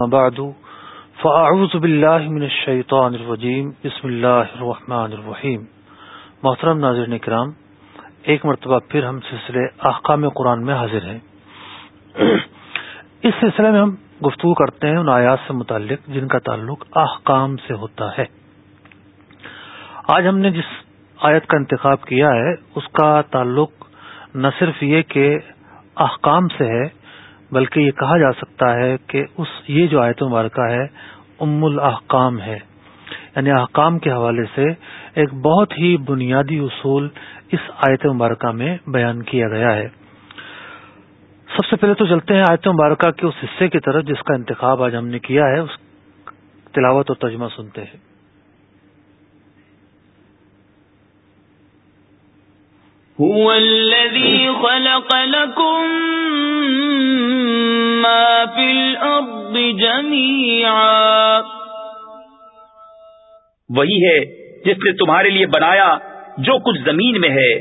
بعد فاعوذ باللہ من الشیطان الرجیم بسم اللہ الرحمن الرحیم محترم ناظرین کرام ایک مرتبہ پھر ہم سلسلے احکام قرآن میں حاضر ہیں۔ اس سلسلے میں ہم گفتگو کرتے ہیں ان آیات سے متعلق جن کا تعلق احکام سے ہوتا ہے۔ آج ہم نے جس آیت کا انتخاب کیا ہے، اس کا تعلق نہ صرف یہ کہ احکام سے ہے بلکہ یہ کہا جا سکتا ہے کہ اس یہ جو آیت مبارکہ ہے، ام الاحکام ہے۔ یعنی احکام کے حوالے سے ایک بہت ہی بنیادی اصول اس آیت مبارکہ میں بیان کیا گیا ہے۔ سب سے پہلے تو چلتے ہیں آیت مبارکہ کے اس حصے کی طرف جس کا انتخاب آج ہم نے کیا ہے، اس تلاوت اور ترجمہ سنتے ہیں۔ هو الذي خلق لكم ما في الأرض جميعا. وہی ہے جس نے تمہارے لیے بنایا جو کچھ زمین میں ہے۔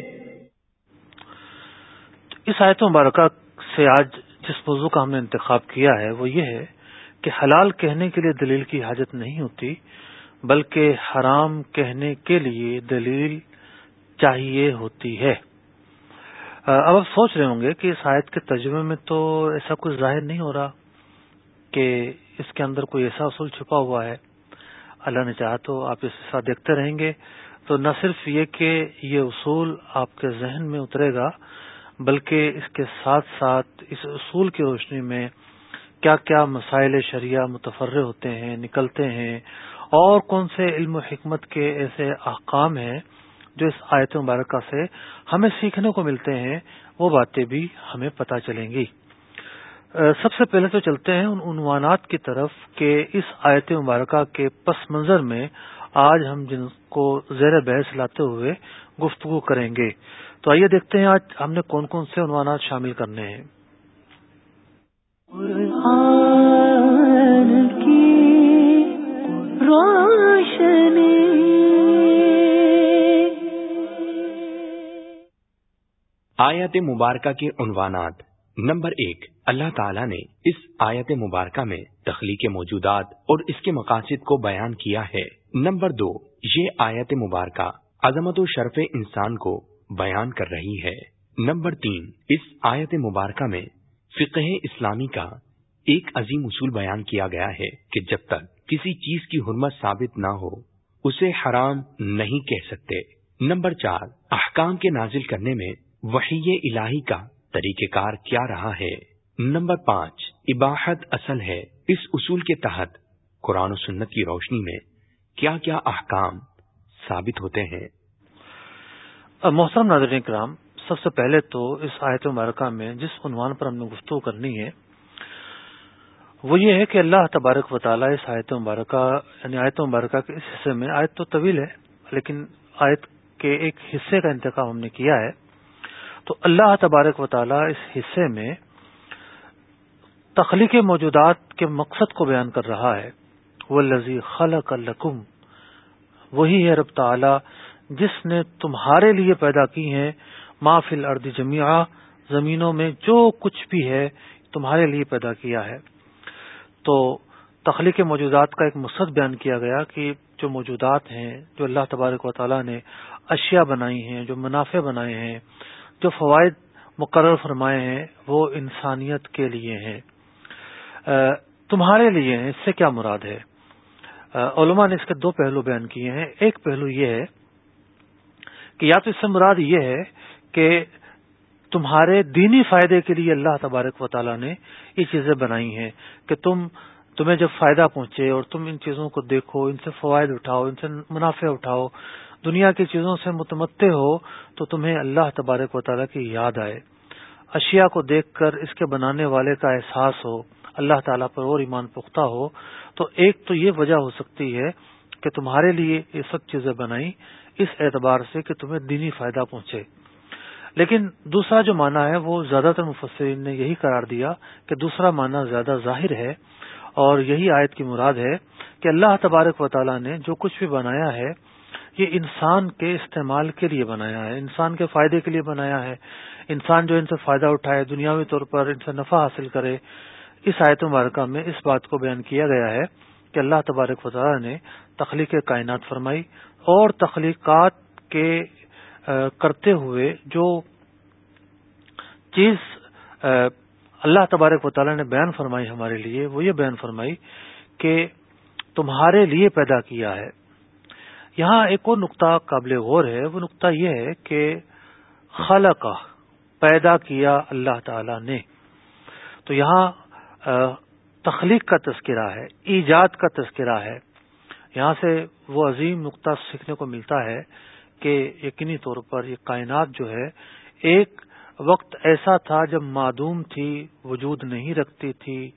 اس آیت مبارکہ سے آج جس موضوع کا ہم نے انتخاب کیا ہے وہ یہ ہے کہ حلال کہنے کے لیے دلیل کی حاجت نہیں ہوتی بلکہ حرام کہنے کے لیے دلیل چاہیے ہوتی ہے۔ اب آپ سوچ رہے ہوں گے کہ اس آیت کے ترجمے میں تو ایسا کچھ ظاہر نہیں ہو رہا کہ اس کے اندر کوئی ایسا اصول چھپا ہوا ہے۔ اللہ نے چاہا تو آپ اس ساتھ دیکھتے رہیں گے۔ تو نہ صرف یہ کہ یہ اصول آپ کے ذہن میں اترے گا، بلکہ اس کے ساتھ ساتھ اس اصول کی روشنی میں کیا کیا مسائل شریعہ متفر ہوتے ہیں، نکلتے ہیں اور کون سے علم و حکمت کے ایسے احکام ہیں جو اس آیت مبارکہ سے ہمیں سیکھنے کو ملتے ہیں، وہ باتیں بھی ہمیں پتہ چلیں گی۔ سب سے پہلے تو چلتے ہیں ان عنوانات کی طرف کہ اس آیت مبارکہ کے پس منظر میں آج ہم جن کو زیر بحث لاتے ہوئے گفتگو کریں گے۔ تو آئیے دیکھتے ہیں آج ہم نے کون کون سے عنوانات شامل کرنے ہیں۔ روشنی آیت مبارکہ کے عنوانات۔ نمبر ایک، اللہ تعالیٰ نے اس آیت مبارکہ میں تخلیق موجودات اور اس کے مقاصد کو بیان کیا ہے۔ نمبر دو، یہ آیت مبارکہ عظمت و شرف انسان کو بیان کر رہی ہے۔ نمبر تین، اس آیت مبارکہ میں فقہ اسلامی کا ایک عظیم اصول بیان کیا گیا ہے کہ جب تک کسی چیز کی حرمت ثابت نہ ہو، اسے حرام نہیں کہہ سکتے۔ نمبر چار، احکام کے نازل کرنے میں وحی الہی کا طریقہ کار کیا رہا ہے؟ نمبر پانچ، اباحت اصل ہے۔ اس اصول کے تحت قرآن و سنت کی روشنی میں کیا کیا احکام ثابت ہوتے ہیں؟ محترم ناظرین کرام، سب سے پہلے تو اس آیت مبارکہ میں جس عنوان پر ہم نے گفتگو کرنی ہے، وہ یہ ہے کہ اللہ تبارک و تعالیٰ اس آیت مبارکہ یعنی آیت مبارکہ کے اس حصے میں آیت تو طویل ہے، لیکن آیت کے ایک حصے کا انتخاب ہم نے کیا ہے۔ تو اللہ تبارک و تعالی اس حصے میں تخلیق موجودات کے مقصد کو بیان کر رہا ہے۔ وہ لذیذ خلق القم وہی ہے رب تعالی جس نے تمہارے لیے پیدا کی ہیں۔ فل الارض جمیا زمینوں میں جو کچھ بھی ہے تمہارے لیے پیدا کیا ہے۔ تو تخلیق موجودات کا ایک مقصد بیان کیا گیا کہ جو موجودات ہیں، جو اللہ تبارک و تعالیٰ نے اشیاء بنائی ہیں، جو منافع بنائے ہیں جو فوائد مقرر فرمائے ہیں وہ انسانیت کے لیے ہیں۔ تمہارے لیے ہیں اس سے کیا مراد ہے؟ علماء نے اس کے دو پہلو بیان کیے ہیں۔ ایک پہلو یہ ہے کہ یا تو اس سے مراد یہ ہے کہ تمہارے دینی فائدے کے لیے اللہ تبارک و تعالیٰ نے یہ چیزیں بنائی ہیں کہ تم تمہیں جب فائدہ پہنچے اور تم ان چیزوں کو دیکھو، ان سے فوائد اٹھاؤ، ان سے منافع اٹھاؤ دنیا کی چیزوں سے متمد ہو تو تمہیں اللہ تبارک و تعالیٰ کی یاد آئے۔ اشیاء کو دیکھ کر اس کے بنانے والے کا احساس ہو، اللہ تعالیٰ پر اور ایمان پختہ ہو، تو ایک تو یہ وجہ ہو سکتی ہے کہ تمہارے لیے یہ سب چیزیں بنائی اس اعتبار سے کہ تمہیں دینی فائدہ پہنچے۔ لیکن دوسرا جو معنی ہے وہ زیادہ تر مفسرین نے یہی قرار دیا کہ دوسرا معنی زیادہ ظاہر ہے اور یہی آیت کی مراد ہے کہ اللہ تبارک و تعالیٰ نے جو کچھ بھی بنایا ہے یہ انسان کے استعمال کے لیے بنایا ہے، انسان کے فائدے کے لیے بنایا ہے۔ انسان جو ان سے فائدہ اٹھائے، دنیاوی طور پر ان سے نفع حاصل کرے، اس آیت مبارکہ میں اس بات کو بیان کیا گیا ہے کہ اللہ تبارک و نے تخلیق کائنات فرمائی اور تخلیقات کے کرتے ہوئے جو چیز اللہ تبارک و تعالیٰ نے بیان فرمائی ہمارے لیے، وہ یہ بیان فرمائی کہ تمہارے لیے پیدا کیا ہے۔ یہاں ایک اور نقطہ قابل غور ہے، وہ نقطہ یہ ہے کہ خلق پیدا کیا اللہ تعالی نے۔ تو یہاں تخلیق کا تذکرہ ہے، ایجاد کا تذکرہ ہے۔ یہاں سے وہ عظیم نقطہ سیکھنے کو ملتا ہے کہ یقینی طور پر یہ کائنات جو ہے، ایک وقت ایسا تھا جب معدوم تھی، وجود نہیں رکھتی تھی،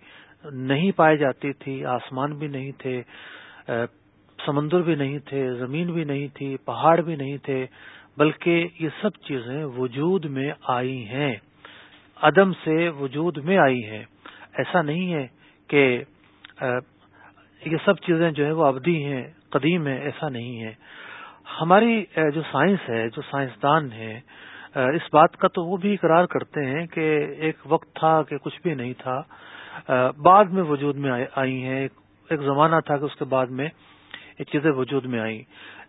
نہیں پائی جاتی تھی، آسمان بھی نہیں تھے۔ سمندر بھی نہیں تھے، زمین بھی نہیں تھی، پہاڑ بھی نہیں تھے، بلکہ یہ سب چیزیں وجود میں آئی ہیں۔ عدم سے وجود میں آئی ہیں۔ ایسا نہیں ہے کہ یہ سب چیزیں جو ہے وہ ابدی ہیں، قدیم ہیں، ایسا نہیں ہے۔ ہماری جو سائنس ہے، جو سائنسدان ہے اس بات کا تو وہ بھی اقرار کرتے ہیں کہ ایک وقت تھا کہ کچھ بھی نہیں تھا۔ بعد میں وجود میں آئی ہیں۔ ایک زمانہ تھا کہ اس کے بعد میں یہ چیزیں وجود میں آئیں۔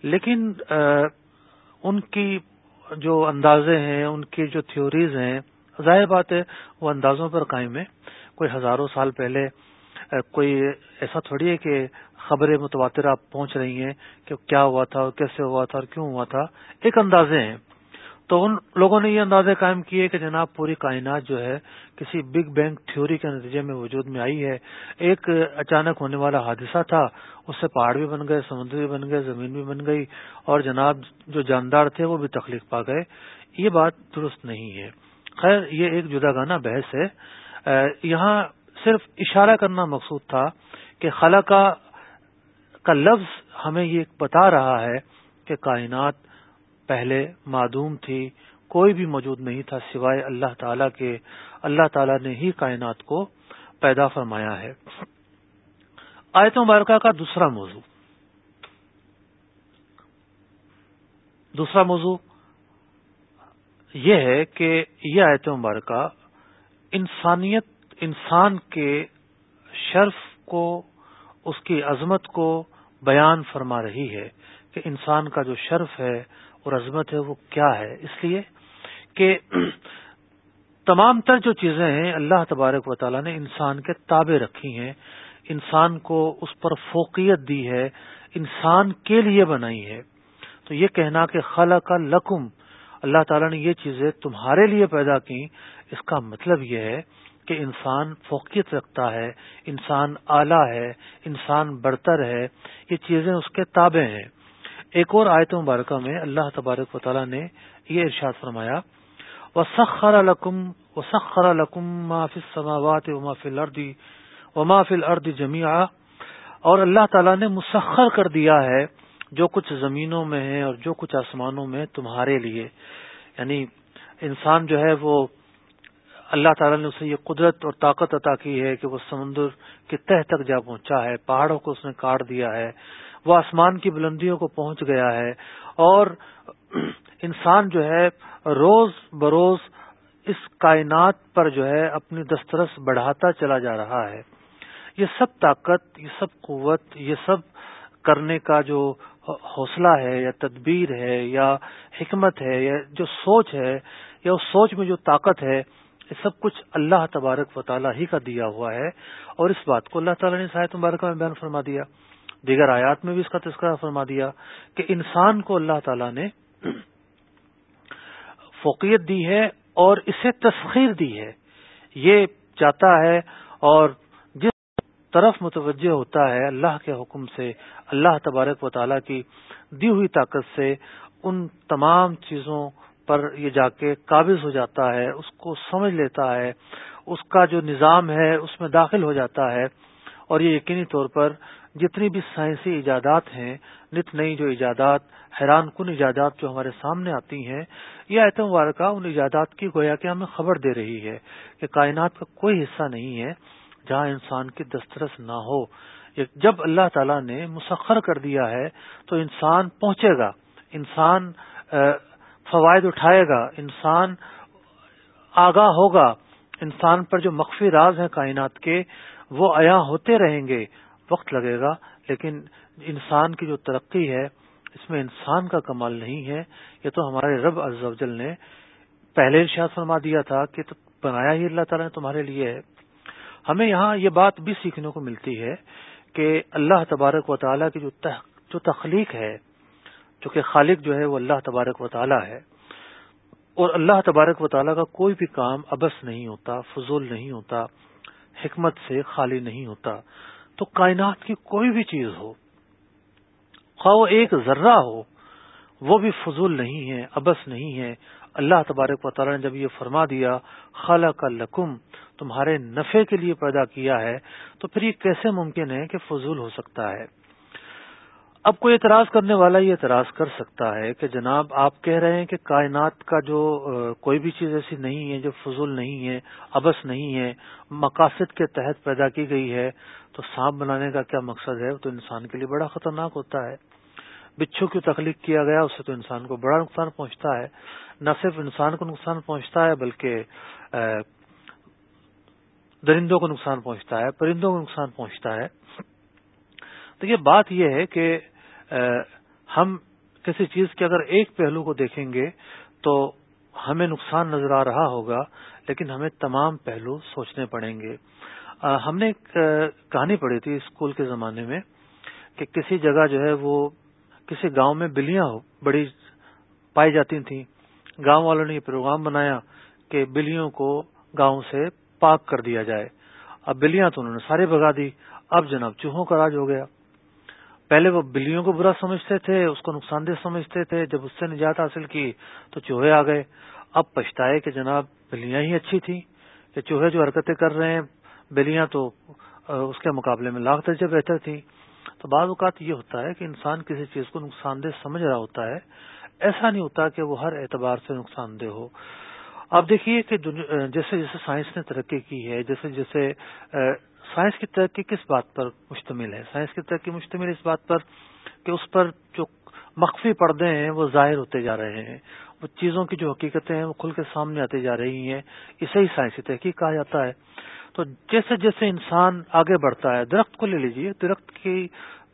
لیکن ان کی جو اندازے ہیں، ان کی جو تھیوریز ہیں، ظاہر بات ہے، وہ اندازوں پر قائم ہے کوئی ہزاروں سال پہلے کوئی ایسا تھوڑی ہے کہ خبریں متواتر پہنچ رہی ہیں کہ کیا ہوا تھا، اور کیسے ہوا تھا، اور کیوں ہوا تھا۔ ایک اندازے ہیں۔ تو ان لوگوں نے یہ اندازے قائم کیے کہ جناب پوری کائنات جو ہے کسی بگ بینگ تھیوری کے نتیجے میں وجود میں آئی ہے۔ ایک اچانک ہونے والا حادثہ تھا، اس سے پہاڑ بھی بن گئے، سمندر بھی بن گئے، زمین بھی بن گئی اور جناب جو جاندار تھے وہ بھی تخلیق پا گئے۔ یہ بات درست نہیں ہے۔ خیر، یہ ایک جدا گانا بحث ہے۔ یہاں صرف اشارہ کرنا مقصود تھا کہ خلا کا لفظ ہمیں یہ بتا رہا ہے کہ کائنات پہلے معدوم تھی، کوئی بھی موجود نہیں تھا سوائے اللہ تعالی کے۔ اللہ تعالی نے ہی کائنات کو پیدا فرمایا ہے۔ آیت مبارکہ کا دوسرا موضوع۔ دوسرا موضوع یہ ہے کہ یہ آیت مبارکہ انسانیت، انسان کے شرف کو، اس کی عظمت کو بیان فرما رہی ہے کہ انسان کا جو شرف ہے اور عظمت ہے وہ کیا ہے؟ اس لیے کہ تمام تر جو چیزیں ہیں، اللہ تبارک و تعالیٰ نے انسان کے تابع رکھی ہیں، انسان کو اس پر فوقیت دی ہے، انسان کے لیے بنائی ہے۔ تو یہ کہنا کہ خلا کا لکم، اللہ تعالیٰ نے یہ چیزیں تمہارے لیے پیدا کی اس کا مطلب یہ ہے کہ انسان فوقیت رکھتا ہے، انسان اعلی ہے، انسان برتر ہے، یہ چیزیں اس کے تابع ہیں۔ ایک اور آیت مبارکہ میں اللہ تبارک و تعالیٰ نے یہ ارشاد فرمایا و سخر القم و سخر القم مافل و مافل اردی و ارد جمیا اور اللہ تعالیٰ نے مسخر کر دیا ہے جو کچھ زمینوں میں ہے اور جو کچھ آسمانوں میں تمہارے لیے۔ یعنی انسان جو ہے وہ اللہ تعالیٰ نے اسے یہ قدرت اور طاقت عطا کی ہے کہ وہ سمندر کے تہ تک جا پہنچا ہے، پہاڑوں کو اس نے کاٹ دیا ہے۔ وہ آسمان کی بلندیوں کو پہنچ گیا ہے اور انسان جو ہے روز بروز اس کائنات پر جو ہے اپنی دسترس بڑھاتا چلا جا رہا ہے۔ یہ سب طاقت، یہ سب قوت، یہ سب کرنے کا جو حوصلہ ہے یا تدبیر ہے یا حکمت ہے یا جو سوچ ہے یا اس سوچ میں جو طاقت ہے، یہ سب کچھ اللہ تبارک و تعالیٰ ہی کا دیا ہوا ہے۔ اور اس بات کو اللہ تعالیٰ نے ساحت مبارکہ میں بیان فرما دیا۔ دیگر آیات میں بھی اس کا تذکرہ فرما دیا کہ انسان کو اللہ تعالیٰ نے فوقیت دی ہے اور اسے تسخیر دی ہے۔ یہ چاہتا ہے اور جس طرف متوجہ ہوتا ہے اللہ کے حکم سے، اللہ تبارک و تعالیٰ کی دی ہوئی طاقت سے، ان تمام چیزوں پر یہ جا کے قابض ہو جاتا ہے، اس کو سمجھ لیتا ہے، اس کا جو نظام ہے، اس میں داخل ہو جاتا ہے۔ اور یہ یقینی طور پر جتنی بھی سائنسی ایجادات ہیں، نت نئی جو ایجادات، حیران کن ایجادات جو ہمارے سامنے آتی ہیں، یہ ایتم مبارکہ ان ایجادات کی گویا کہ ہمیں خبر دے رہی ہے کہ کائنات کا کوئی حصہ نہیں ہے جہاں انسان کی دسترس نہ ہو۔ جب اللہ تعالیٰ نے مسخر کر دیا ہے تو انسان پہنچے گا۔ انسان فوائد اٹھائے گا۔ انسان آگاہ ہوگا۔ انسان پر جو مخفی راز ہیں کائنات کے، وہ عیاں ہوتے رہیں گے۔ وقت لگے گا، لیکن انسان کی جو ترقی ہے، اس میں انسان کا کمال نہیں ہے۔ یہ تو ہمارے رب جل نے پہلے ارشاد فرما دیا تھا کہ تو بنایا ہی اللہ تعالیٰ نے تمہارے لیے ہے۔ ہمیں یہاں یہ بات بھی سیکھنے کو ملتی ہے کہ اللہ تبارک و تعالیٰ کی جو تخلیق ہے چونکہ خالق جو ہے وہ اللہ تبارک و تعالیٰ ہے۔ اور اللہ تبارک و تعالیٰ کا کوئی بھی کام ابس نہیں ہوتا، فضول نہیں ہوتا، حکمت سے خالی نہیں ہوتا۔ تو کائنات کی کوئی بھی چیز ہو، خواہ وہ ایک ذرہ ہو، وہ بھی فضول نہیں ہے، ابس نہیں ہے۔ اللہ تبارک و تعالیٰ نے جب یہ فرما دیا خالہ کا لکم، تمہارے نفے کے لیے پیدا کیا ہے، تو پھر یہ کیسے ممکن ہے کہ فضول ہو سکتا ہے؟ اب کوئی اعتراض کرنے والا یہ اعتراض کر سکتا ہے کہ جناب آپ کہہ رہے ہیں کہ کائنات کا جو کوئی بھی چیز ایسی نہیں ہے جو فضول نہیں ہے، ابس نہیں ہے، مقاصد کے تحت پیدا کی گئی ہے، تو سانپ بنانے کا کیا مقصد ہے؟ تو انسان کے لیے بڑا خطرناک ہوتا ہے۔ بچھو کی تخلیق کیا گیا؟ اس سے تو انسان کو بڑا نقصان پہنچتا ہے۔ نہ صرف انسان کو نقصان پہنچتا ہے، بلکہ درندوں کو نقصان پہنچتا ہے، پرندوں کو نقصان پہنچتا ہے۔ تو یہ بات یہ ہے کہ ہم کسی چیز کے اگر ایک پہلو کو دیکھیں گے تو ہمیں نقصان نظر آ رہا ہوگا، لیکن ہمیں تمام پہلو سوچنے پڑیں گے۔ ہم نے ایک کہانی پڑھی تھی اسکول کے زمانے میں کہ کسی جگہ جو ہے وہ کسی گاؤں میں بلیاں بڑی پائی جاتی تھیں۔ گاؤں والوں نے یہ پروگرام بنایا کہ بلیوں کو گاؤں سے پاک کر دیا جائے۔ اب بلیاں تو انہوں نے سارے بگا دی۔ اب جناب چوہوں کا راج ہو گیا۔ پہلے وہ بلیوں کو برا سمجھتے تھے، اس کو نقصان دہ سمجھتے تھے، جب اس سے نجات حاصل کی تو چوہے آ گئے۔ اب پچھتائے کہ جناب بلیاں ہی اچھی تھیں، کہ چوہے جو حرکتیں کر رہے ہیں، بلیاں تو اس کے مقابلے میں لاکھ درجے بہتر تھیں۔ تو بعض اوقات یہ ہوتا ہے کہ انسان کسی چیز کو نقصان دہ سمجھ رہا ہوتا ہے، ایسا نہیں ہوتا کہ وہ ہر اعتبار سے نقصان دہ ہو۔ آپ دیکھیے کہ جیسے جیسے سائنس نے ترقی کی ہے، جیسے جیسے سائنس کی ترقی کس بات پر مشتمل ہے؟ سائنس کی ترقی مشتمل اس بات پر کہ اس پر جو مخفی پردے ہیں وہ ظاہر ہوتے جا رہے ہیں۔ وہ چیزوں کی جو حقیقتیں ہیں وہ کھل کے سامنے آتی جا رہی ہیں۔ اسے ہی سائنسی تحقیق کہا جاتا ہے۔ تو جیسے جیسے انسان آگے بڑھتا ہے، درخت کو لے لیجیے درخت کی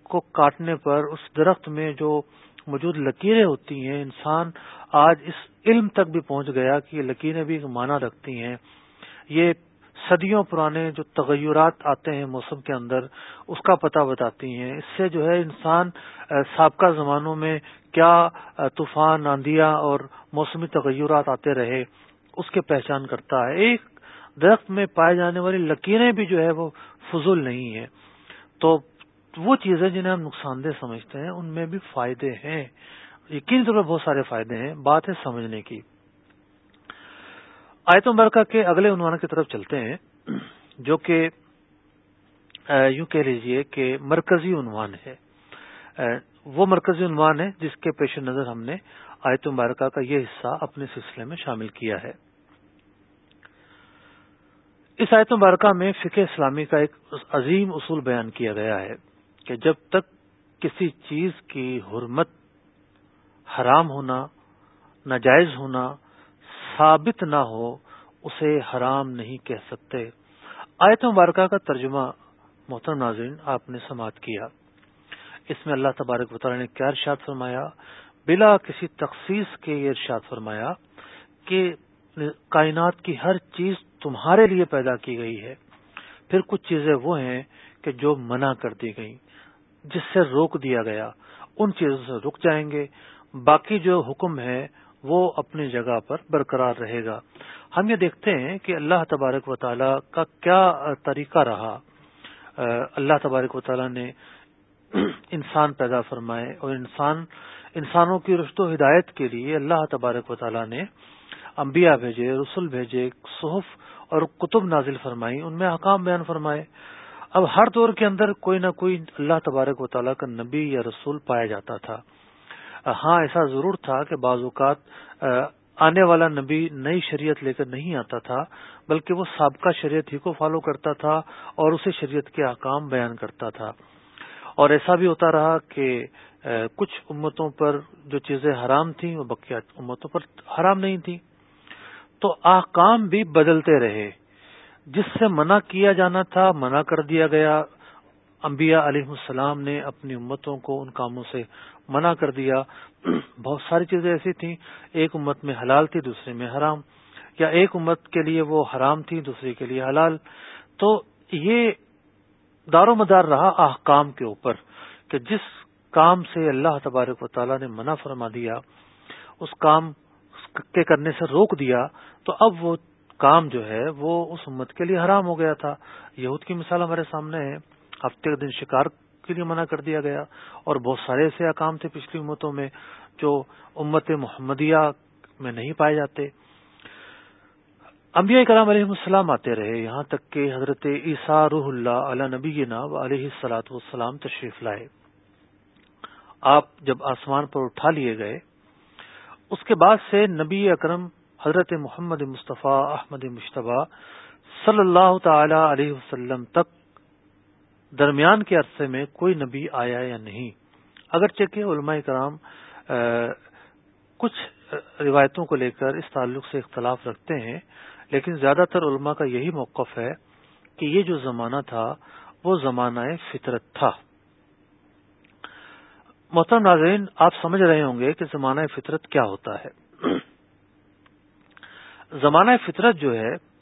کو کاٹنے پر اس درخت میں جو موجود لکیریں ہوتی ہیں، انسان آج اس علم تک بھی پہنچ گیا کہ یہ لکیریں بھی ایک معنی رکھتی ہیں۔ یہ صدیوں پرانے جو تغیرات آتے ہیں موسم کے اندر، اس کا پتہ بتاتی ہیں۔ اس سے جو ہے انسان سابقہ زمانوں میں کیا طوفان آندیا اور موسمی تغیرات آتے رہے، اس کے پہچان کرتا ہے۔ ایک درخت میں پائے جانے والی لکیریں بھی جو ہے وہ فضول نہیں ہیں۔ تو وہ چیزیں جنہیں ہم نقصان دہ سمجھتے ہیں، ان میں بھی فائدے ہیں۔ یقین طور پر بہت سارے فائدے ہیں، بات ہے سمجھنے کی۔ آیت مبارکہ کے اگلے عنوان کی طرف چلتے ہیں، جو کہ یوں کہہ لیجیے کہ مرکزی عنوان ہے۔ وہ مرکزی عنوان ہے جس کے پیش نظر ہم نے آیت مبارکہ کا یہ حصہ اپنے سلسلے میں شامل کیا ہے۔ اس آیت مبارکہ میں فقہ اسلامی کا ایک عظیم اصول بیان کیا گیا ہے کہ جب تک کسی چیز کی حرمت حرام ہونا، ناجائز ہونا ثابت نہ ہو، اسے حرام نہیں کہہ سکتے۔ آیت مبارکہ کا ترجمہ محترم ناظرین، آپ نے سماعت کیا۔ اس میں اللہ تبارک و تعالی نے کیا ارشاد فرمایا؟ بلا کسی تخصیص کے یہ ارشاد فرمایا کہ کائنات کی ہر چیز تمہارے لیے پیدا کی گئی ہے۔ پھر کچھ چیزیں وہ ہیں کہ جو منع کر دی گئی جس سے روک دیا گیا۔ ان چیزوں سے رک جائیں گے۔ باقی جو حکم ہے وہ اپنی جگہ پر برقرار رہے گا۔ ہم یہ دیکھتے ہیں کہ اللہ تبارک و تعالی کا کیا طریقہ رہا۔ اللہ تبارک و تعالی نے انسان پیدا فرمائے اور انسان، انسانوں کی رشت و ہدایت کے لیے اللہ تبارک و تعالی نے انبیاء بھیجے، رسول بھیجے، صحف اور کتب نازل فرمائی ان میں حکام بیان فرمائے۔ اب ہر دور کے اندر کوئی نہ کوئی اللہ تبارک و تعالیٰ کا نبی یا رسول پایا جاتا تھا۔ ہاں ایسا ضرور تھا کہ بعض اوقات آنے والا نبی نئی شریعت لے کر نہیں آتا تھا، بلکہ وہ سابقہ شریعت ہی کو فالو کرتا تھا اور اسے شریعت کے احکام بیان کرتا تھا۔ اور ایسا بھی ہوتا رہا کہ کچھ امتوں پر جو چیزیں حرام تھیں، وہ بقیہ امتوں پر حرام نہیں تھیں۔ تو احکام بھی بدلتے رہے۔ جس سے منع کیا جانا تھا، منع کر دیا گیا۔ انبیاء علیہ السلام نے اپنی امتوں کو ان کاموں سے منع کر دیا۔ بہت ساری چیزیں ایسی تھیں، ایک امت میں حلال تھی، دوسرے میں حرام، یا ایک امت کے لیے وہ حرام تھی، دوسرے کے لیے حلال۔ تو یہ دار و مدار رہا احکام کے اوپر کہ جس کام سے اللہ تبارک و تعالیٰ نے منع فرما دیا، اس کام کے کرنے سے روک دیا، تو اب وہ کام جو ہے وہ اس امت کے لیے حرام ہو گیا تھا۔ یہود کی مثال ہمارے سامنے ہے۔ ہفتے کے دن شکار کے لیے منع کر دیا گیا اور بہت سارے ایسے اکام تھے پچھلی امتوں میں جو امت محمدیہ میں نہیں پائے جاتے۔ انبیاء کرام علیہ السلام آتے رہے، یہاں تک کہ حضرت عیسیٰ روح اللہ علیہ نبی و علیہ السلاۃ والسلام تشریف لائے۔ آپ جب آسمان پر اٹھا لیے گئے، اس کے بعد سے نبی اکرم حضرت محمد مصطفیٰ احمد مشتبہ صلی اللہ تعالی علیہ وسلم تک درمیان کے عرصے میں کوئی نبی آیا یا نہیں۔ اگرچہ کہ علماء کرام کچھ روایتوں کو لے کر اس تعلق سے اختلاف رکھتے ہیں، لیکن زیادہ تر علماء کا یہی موقف ہے کہ یہ جو زمانہ تھا، وہ زمانہ فطرت تھا۔ محترم ناظرین، آپ سمجھ رہے ہوں گے کہ زمانہ فطرت کیا ہوتا ہے۔ زمانہ فطرت جو ہے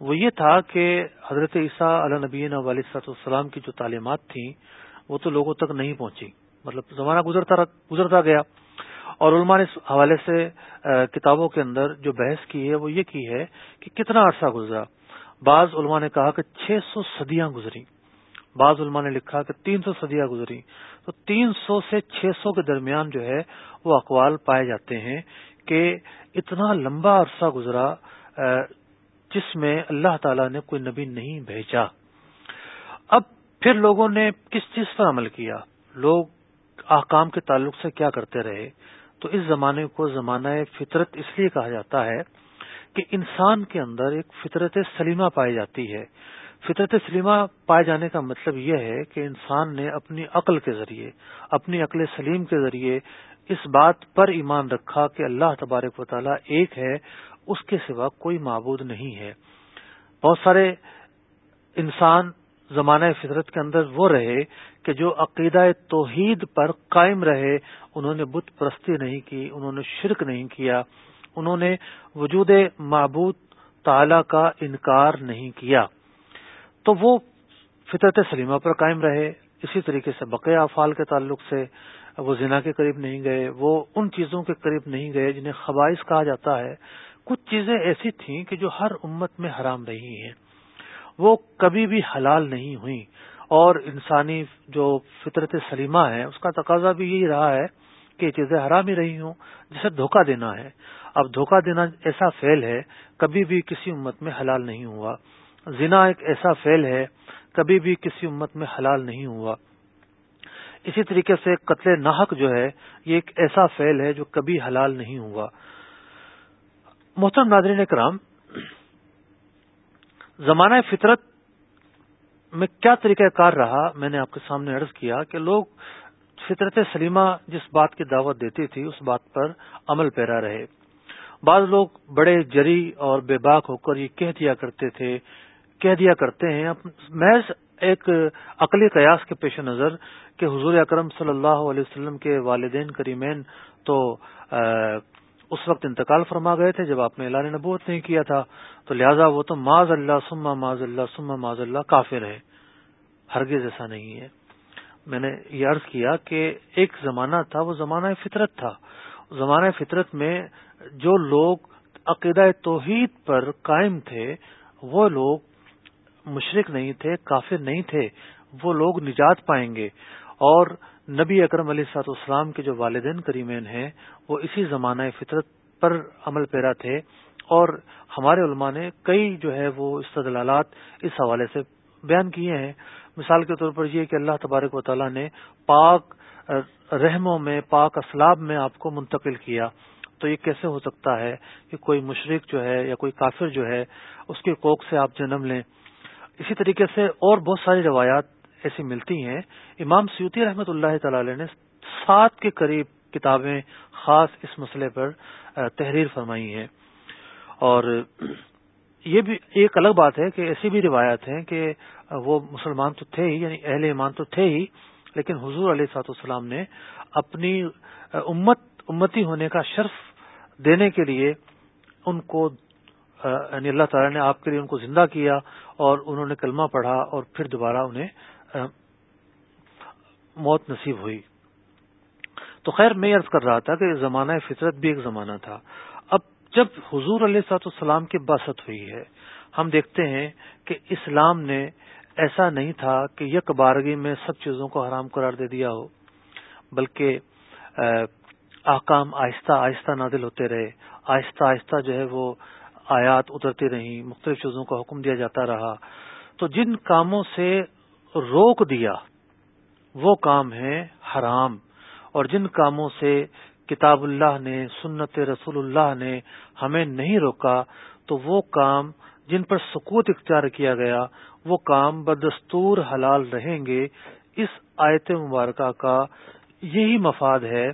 وہ یہ تھا کہ حضرت عیسیٰ علیہ نبی علیہ السلام کی جو تعلیمات تھیں، وہ تو لوگوں تک نہیں پہنچی۔ مطلب زمانہ گزرتا گزرتا گیا۔ اور علماء نے اس حوالے سے کتابوں کے اندر جو بحث کی ہے، وہ یہ کی ہے کہ کتنا عرصہ گزرا۔ بعض علماء نے کہا کہ چھ سو صدیاں گزری۔ بعض علماء نے لکھا کہ تین سو صدیاں گزری۔ تو تین سو سے چھ سو کے درمیان جو ہے، وہ اقوال پائے جاتے ہیں کہ اتنا لمبا عرصہ گزرا جس میں اللہ تعالی نے کوئی نبی نہیں بھیجا۔ اب پھر لوگوں نے کس چیز پر عمل کیا؟ لوگ احکام کے تعلق سے کیا کرتے رہے؟ تو اس زمانے کو زمانہ فطرت اس لیے کہا جاتا ہے کہ انسان کے اندر ایک فطرت سلیمہ پائی جاتی ہے۔ فطرت سلیمہ پائے جانے کا مطلب یہ ہے کہ انسان نے اپنی عقل کے ذریعے، اپنی عقل سلیم کے ذریعے اس بات پر ایمان رکھا کہ اللہ تبارک و تعالیٰ ایک ہے اس کے سوا کوئی معبود نہیں ہے۔ بہت سارے انسان زمانہ فطرت کے اندر وہ رہے کہ جو عقیدہ توحید پر قائم رہے، انہوں نے بت پرستی نہیں کی، انہوں نے شرک نہیں کیا، انہوں نے وجود معبود تعالی کا انکار نہیں کیا۔ تو وہ فطرت سلیمہ پر قائم رہے، اسی طریقے سے بقیہ افعال کے تعلق سے وہ زنا کے قریب نہیں گئے، وہ ان چیزوں کے قریب نہیں گئے جنہیں خواہش کہا جاتا ہے۔ کچھ چیزیں ایسی تھیں کہ جو ہر امت میں حرام رہی ہیں۔ وہ کبھی بھی حلال نہیں ہوئی اور انسانی جو فطرت سلیمہ ہے، اس کا تقاضا بھی یہی رہا ہے کہ یہ چیزیں حرام ہی رہی ہوں جسے دھوکہ دینا ہے۔ اب دھوکہ دینا ایسا فعل ہے، کبھی بھی کسی امت میں حلال نہیں ہوا۔ زنا ایک ایسا فعل ہے، کبھی بھی کسی امت میں حلال نہیں ہوا۔ اسی طریقے سے قتل ناحق جو ہے، یہ ایک ایسا فعل ہے جو کبھی حلال نہیں ہوا۔ محترم ناظرین کرام زمانہ فطرت میں کیا طریقہ کار رہا؟ میں نے آپ کے سامنے عرض کیا کہ لوگ فطرت سلیمہ جس بات کی دعوت دیتی تھی، اس بات پر عمل پیرا رہے۔ بعض لوگ بڑے جری اور بے باک ہو کر یہ کہہ دیا کرتے تھے، کہہ دیا کرتے ہیں۔ محض ایک عقلی قیاس کے پیش نظر کہ حضور اکرم صلی اللہ علیہ وسلم کے والدین کریمین تو اس وقت انتقال فرما گئے تھے جب آپ نے اعلان نبوت نہیں کیا تھا، تو لہذا وہ تو معذ اللہ سما معذ اللہ سما معذ اللہ کافر ہے۔ ہرگز ایسا نہیں ہے۔ میں نے یہ عرض کیا کہ ایک زمانہ تھا، وہ زمانہ فطرت تھا۔ زمانہ فطرت میں جو لوگ عقیدہ توحید پر قائم تھے، وہ لوگ مشرق نہیں تھے، کافر نہیں تھے۔ وہ لوگ نجات پائیں گے۔ اور نبی اکرم علیہ سات اسلام کے جو والدین کریمین ہیں، وہ اسی زمانہ فطرت پر عمل پیرا تھے اور ہمارے علماء نے کئی جو ہے وہ استدلالات اس حوالے سے بیان کیے ہیں۔ مثال کے طور پر یہ کہ اللہ تبارک و تعالیٰ نے پاک رحموں میں، پاک اسلاب میں آپ کو منتقل کیا۔ تو یہ کیسے ہو سکتا ہے کہ کوئی مشرق جو ہے یا کوئی کافر جو ہے، اس کے کوک سے آپ جنم لیں؟ اسی طریقے سے اور بہت ساری روایات ایسی ملتی ہیں۔ امام سیوتی رحمت اللہ تعالی نے سات کے قریب کتابیں خاص اس مسئلے پر تحریر فرمائی ہیں۔ اور یہ بھی ایک الگ بات ہے کہ ایسی بھی روایت ہیں کہ وہ مسلمان تو تھے ہی یعنی اہل ایمان تو تھے ہی، لیکن حضور علیہ سات السلام نے اپنی امت، امتی ہونے کا شرف دینے کے لیے ان کو یعنی اللہ تعالی نے آپ کے لیے ان کو زندہ کیا اور انہوں نے کلمہ پڑھا اور پھر دوبارہ انہیں موت نصیب ہوئی۔ تو خیر میں عرض کر رہا تھا کہ زمانہ فطرت بھی ایک زمانہ تھا۔ اب جب حضور علیہ سات السلام کی بست ہوئی ہے، ہم دیکھتے ہیں کہ اسلام نے ایسا نہیں تھا کہ یک بارگی میں سب چیزوں کو حرام قرار دے دیا ہو، بلکہ احکام آہستہ آہستہ نادل ہوتے رہے۔ آہستہ آہستہ جو ہے وہ آیات اترتی رہی مختلف چیزوں کا حکم دیا جاتا رہا۔ تو جن کاموں سے روک دیا۔ وہ کام ہے حرام۔ اور جن کاموں سے کتاب اللہ نے، سنت رسول اللہ نے ہمیں نہیں روکا، تو وہ کام جن پر سکوت اختیار کیا گیا، وہ کام بدستور حلال رہیں گے۔ اس آیت مبارکہ کا یہی مفاد ہے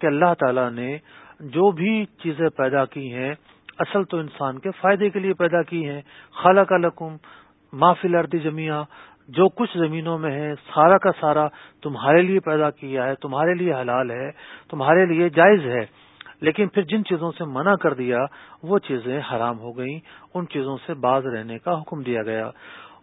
کہ اللہ تعالی نے جو بھی چیزیں پیدا کی ہیں، اصل تو انسان کے فائدے کے لیے پیدا کی ہیں۔ خالہ کا لکم معافی اردی جمیا جو کچھ زمینوں میں ہے، سارا کا سارا تمہارے لیے پیدا کیا ہے، تمہارے لیے حلال ہے، تمہارے لیے جائز ہے۔ لیکن پھر جن چیزوں سے منع کر دیا، وہ چیزیں حرام ہو گئیں۔ ان چیزوں سے باز رہنے کا حکم دیا گیا۔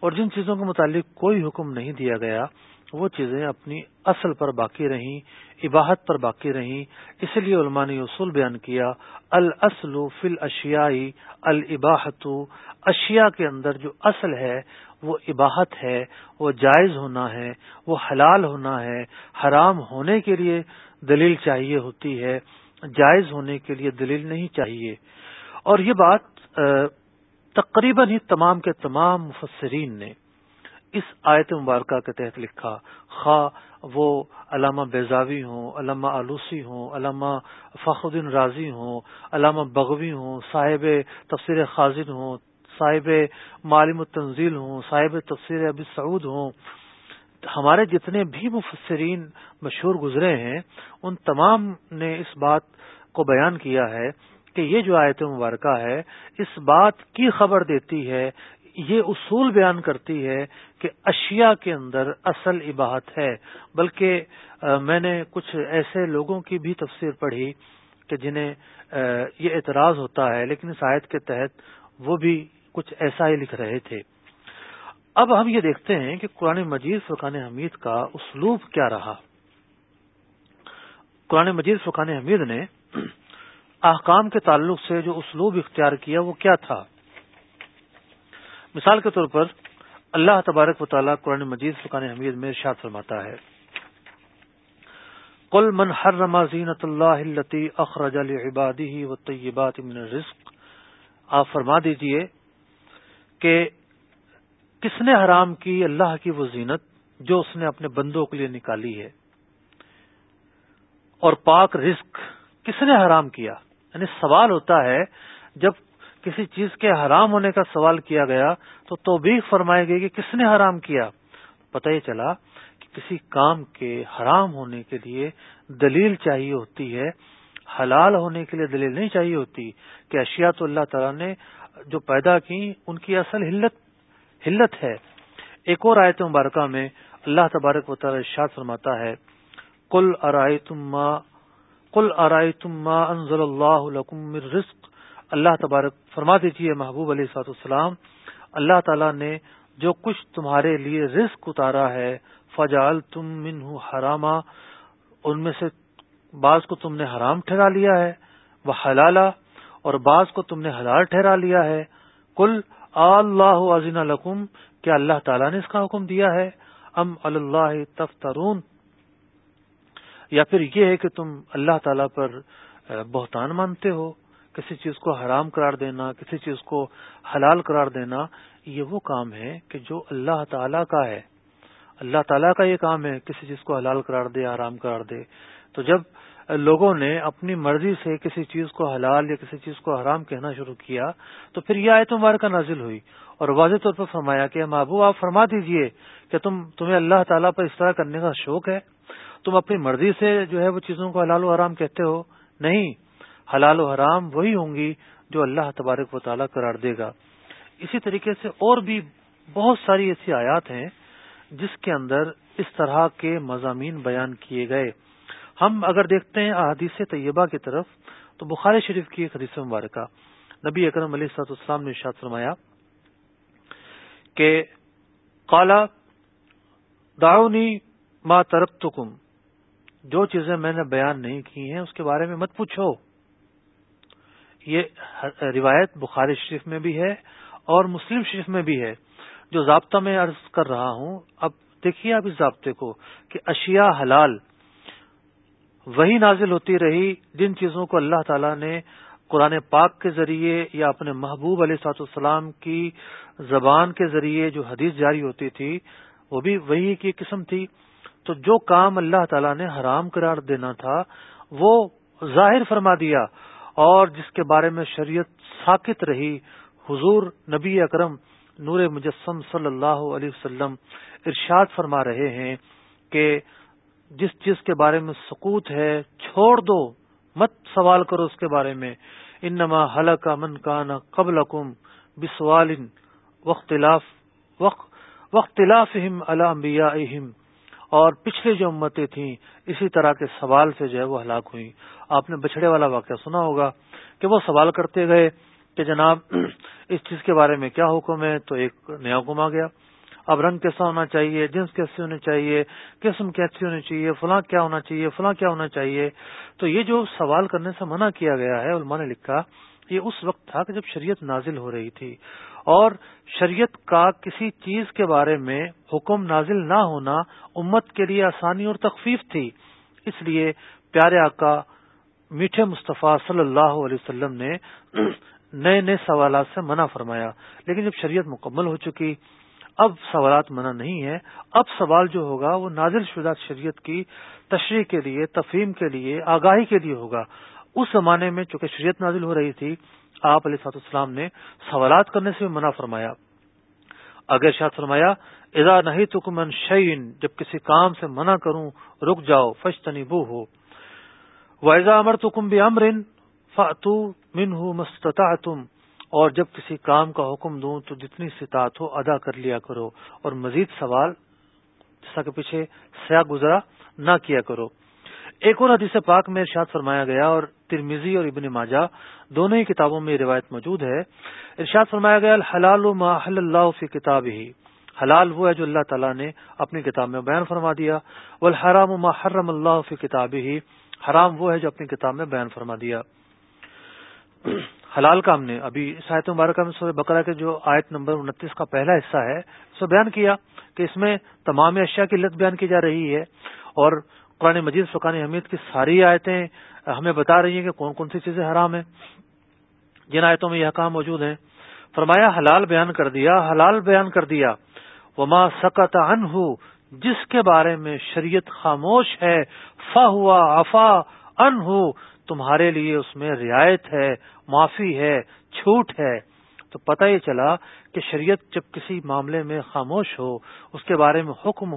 اور جن چیزوں کے متعلق کوئی حکم نہیں دیا گیا، وہ چیزیں اپنی اصل پر باقی رہیں عباہت پر باقی رہیں۔ اس لیے علماء نے اصول بیان کیا الاصل فی الاشیائی الباحت اشیاء کے اندر جو اصل ہے وہ عباہت ہے، وہ جائز ہونا ہے، وہ حلال ہونا ہے، حرام ہونے کے لیے دلیل چاہیے ہوتی ہے، جائز ہونے کے لیے دلیل نہیں چاہیے۔ اور یہ بات تقریباً ہی تمام کے تمام مفسرین نے اس آیت مبارکہ کے تحت لکھا۔ خواہ وہ علامہ بیزاوی ہوں، علامہ آلوسی ہوں، علامہ فخر راضی ہوں، علامہ بغوی ہوں، صاحب تفسیر خازن ہوں صاحب معلوم التنزیل ہوں، صاحب تفسیر ابی سعود ہوں۔ ہمارے جتنے بھی مفسرین مشہور گزرے ہیں، ان تمام نے اس بات کو بیان کیا ہے کہ یہ جو آیت مبارکہ ہے، اس بات کی خبر دیتی ہے، یہ اصول بیان کرتی ہے کہ اشیاء کے اندر اصل عباہت ہے۔ بلکہ میں نے کچھ ایسے لوگوں کی بھی تفسیر پڑھی کہ جنہیں یہ اعتراض ہوتا ہے، لیکن اس آیت کے تحت وہ بھی کچھ ایسا ہی لکھ رہے تھے۔ اب ہم یہ دیکھتے ہیں کہ قرآن مجید فرقان حمید کا اسلوب کیا رہا۔ قرآن مجید فرقان حمید نے احکام کے تعلق سے جو اسلوب اختیار کیا وہ کیا تھا۔ مثال کے طور پر اللہ تبارک و تعالیٰ قرآن مجید فقان حمید میں ارشاد فرماتا ہے۔ کل من ہر رما زینت اللہ التی اخرج عبادی و طیبات من الرزق۔ آپ فرما دیجیے کہ کس نے حرام کی اللہ کی وہ زینت جو اس نے اپنے بندوں کے لیے نکالی ہے؟ اور پاک رزق کس نے حرام کیا؟ یعنی سوال ہوتا ہے، جب کسی چیز کے حرام ہونے کا سوال کیا گیا تو توبیق فرمائے گئی کہ کس نے حرام کیا؟ پتہ یہ چلا کہ کسی کام کے حرام ہونے کے لیے دلیل چاہیے ہوتی ہے، حلال ہونے کے لیے دلیل نہیں چاہیے ہوتی کہ اشیاء تو اللہ تعالیٰ نے جو پیدا کی ان کی اصل حلت حلت ہے۔ ایک اور آیت مبارکہ میں اللہ تبارک و تعالی شاد فرماتا ہے کل ارائے تم کل ارائے تم انضل اللہ رزق۔ اللہ تبارک، فرما دیجیے محبوب علیہ سات السلام اللہ تعالیٰ نے جو کچھ تمہارے لیے رزق اتارا ہے فجال تم من حراما، ان میں سے بعض کو تم نے حرام ٹھہرا لیا ہے، وہ حلالا۔ اور بعض کو تم نے حلال ٹھہرا لیا ہے۔ کل اللہ عظین القم کیا اللہ تعالیٰ نے اس کا حکم دیا ہے؟ ام اللہ تفترون۔ یا پھر یہ ہے کہ تم اللہ تعالی پر بہتان مانتے ہو۔ کسی چیز کو حرام قرار دینا، کسی چیز کو حلال قرار دینا، یہ وہ کام ہے کہ جو اللہ تعالی کا ہے۔ اللہ تعالیٰ کا یہ کام ہے، کسی چیز کو حلال قرار دے، حرام قرار دے۔ تو جب لوگوں نے اپنی مرضی سے کسی چیز کو حلال یا کسی چیز کو حرام کہنا شروع کیا تو پھر یہ آیت مبارکہ نازل ہوئی اور واضح طور پر فرمایا کہ محبوب، آپ فرما دیجیے کہ تم، تمہیں اللہ تعالیٰ پر اس طرح کرنے کا شوق ہے؟ تم اپنی مرضی سے جو ہے وہ چیزوں کو حلال و حرام کہتے ہو؟ نہیں، حلال و حرام وہی ہوں گی جو اللہ تبارک و تعالیٰ قرار دے گا۔ اسی طریقے سے اور بھی بہت ساری ایسی آیات ہیں جس کے اندر اس طرح کے مضامین بیان کیے گئے۔ ہم اگر دیکھتے ہیں احادیث طیبہ کی طرف، تو بخاری شریف کی ایک حدیث مبارکہ نبی اکرم علیہ صلاح السلام نے ارشاد فرمایا کہ کالا داؤنی ما ترک جو چیزیں میں نے بیان نہیں کی ہیں، اس کے بارے میں مت پوچھو۔ یہ روایت بخاری شریف میں بھی ہے اور مسلم شریف میں بھی ہے۔ جو ضابطہ میں عرض کر رہا ہوں، اب دیکھیے آپ اس ضابطے کو کہ اشیاء حلال وہی نازل ہوتی رہی جن چیزوں کو اللہ تعالی نے قرآن پاک کے ذریعے یا اپنے محبوب علیہ سات السلام کی زبان کے ذریعے جو حدیث جاری ہوتی تھی، وہ بھی وہی کی قسم تھی۔ تو جو کام اللہ تعالی نے حرام قرار دینا تھا، وہ ظاہر فرما دیا اور جس کے بارے میں شریعت ساکت رہی۔ حضور نبی اکرم نور مجسم صلی اللہ علیہ وسلم ارشاد فرما رہے ہیں کہ جس چیز کے بارے میں سکوت ہے، چھوڑ دو، مت سوال کرو اس کے بارے میں۔ انما حلق من کان قبل اکم بسوال وختلاف وختلاف المبیا اور پچھلی جو امتیں تھیں، اسی طرح کے سوال سے جو ہے وہ ہلاک ہوئی آپ نے بچھڑے والا واقعہ سنا ہوگا کہ وہ سوال کرتے گئے کہ جناب، اس چیز کے بارے میں کیا حکم ہے؟ تو ایک نیا حکم آ گیا۔ اب رنگ کیسا ہونا چاہیے، جنس کیسی ہونی چاہیے، قسم کیسی ہونی چاہیے، فلاں کیا ہونا چاہیے، فلاں کیا ہونا چاہیے۔ تو یہ جو سوال کرنے سے منع کیا گیا ہے علماء نے لکھا، یہ اس وقت تھا کہ جب شریعت نازل ہو رہی تھی۔ اور شریعت کا کسی چیز کے بارے میں حکم نازل نہ ہونا امت کے لیے آسانی اور تخفیف تھی۔ اس لیے پیارے آقا میٹھے مصطفیٰ صلی اللہ علیہ وسلم نے نئے نئے سوالات سے منع فرمایا۔ لیکن جب شریعت مکمل ہو چکی اب سوالات منع نہیں ہے اب سوال جو ہوگا وہ نازل شدہ شریعت کی تشریح کے لیے، تفہیم کے لیے، آگاہی کے لیے ہوگا۔ اس زمانے میں چونکہ شریعت نازل ہو رہی تھی، آپ علیہ سات اسلام نے سوالات کرنے سے بھی منع فرمایا۔ اگر شاید فرمایا ادا نہیں تو کمن شعین جب کسی کام سے منع کروں، رک جاؤ فش تنی بو ہو ویزا امر تو کم بھی امرن فاتو من ہوں مستتا تم اور جب کسی کام کا حکم دوں تو جتنی ستاط ہو ادا کر لیا کرو اور مزید سوال جیسا کہ پیچھے سیاہ گزرا نہ کیا کرو۔ ایک اور حدیث پاک میں ارشاد فرمایا گیا اور ترمیزی اور ابن ماجہ دونوں ہی کتابوں میں یہ روایت موجود ہے۔ ارشاد فرمایا گیا، الحلال ما حل اللہ فی کتاب ہی حلال وہ ہے جو اللہ تعالیٰ نے اپنی کتاب میں بیان فرما دیا۔ والحرام ما حرم اللہ فی کتاب ہی حرام وہ ہے جو اپنی کتاب میں بیان فرما دیا۔ حلال کا ہم نے ابھی اس مبارکہ میں سورہ بقرہ کے جو آیت نمبر انتیس کا پہلا حصہ ہے سو بیان کیا کہ اس میں تمام اشیاء کی لت بیان کی جا رہی ہے اور قرآن مجید فقان حمید کی ساری آیتیں ہمیں بتا رہی ہیں کہ کون کون سی چیزیں حرام ہیں۔ جن آیتوں میں یہ کام موجود ہیں۔ فرمایا، حلال بیان کر دیا، حلال بیان کر دیا۔ وما سکت ان جس کے بارے میں شریعت خاموش ہے فا ہوا افا ان تمہارے لیے اس میں رعایت ہے، معافی ہے، چھوٹ ہے۔ تو پتہ یہ چلا کہ شریعت جب کسی معاملے میں خاموش ہو، اس کے بارے میں حکم